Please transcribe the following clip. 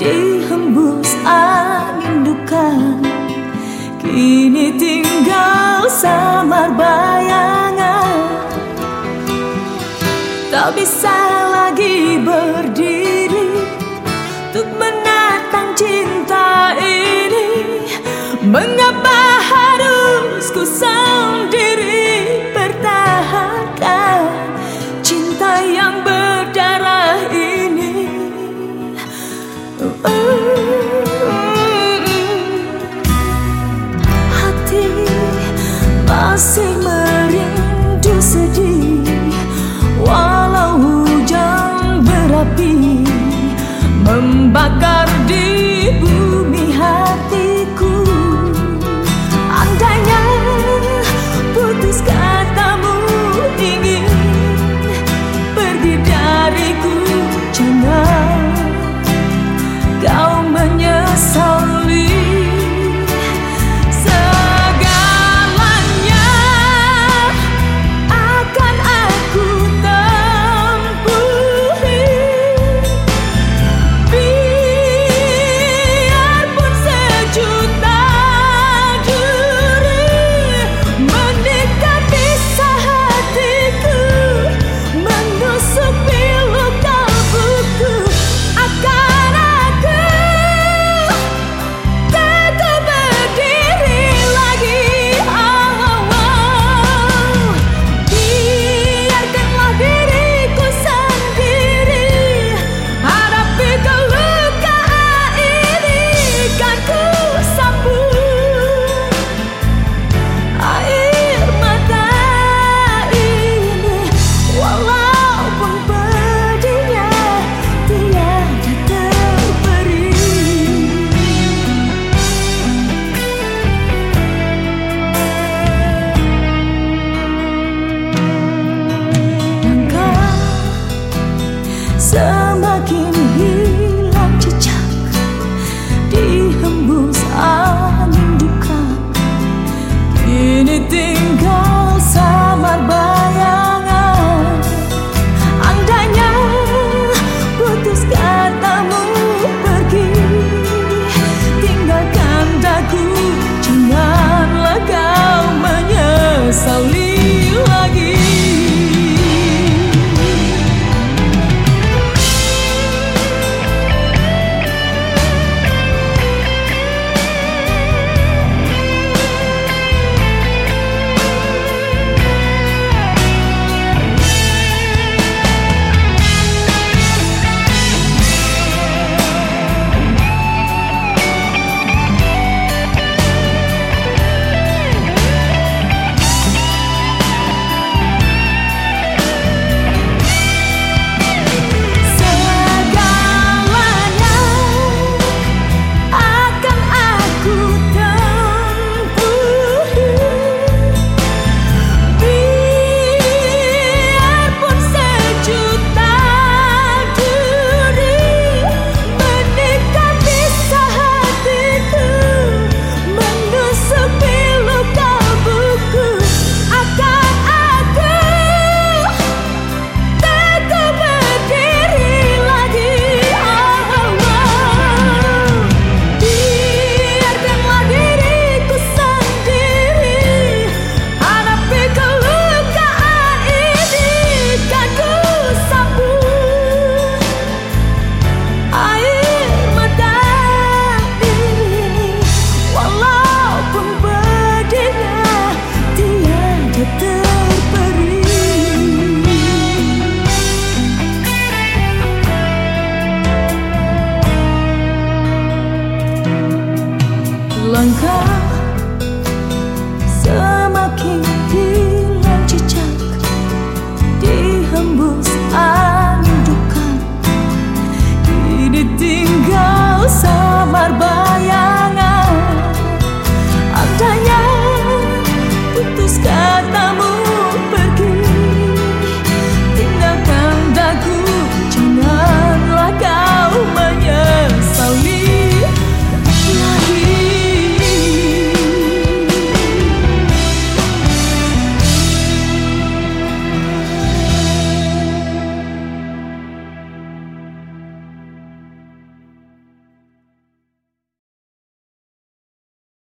dihembus angin duka kini tinggal samar bayangan. Tak bisa lagi berdiri untuk menatang cinta ini. Mengapa harus ku sendiri?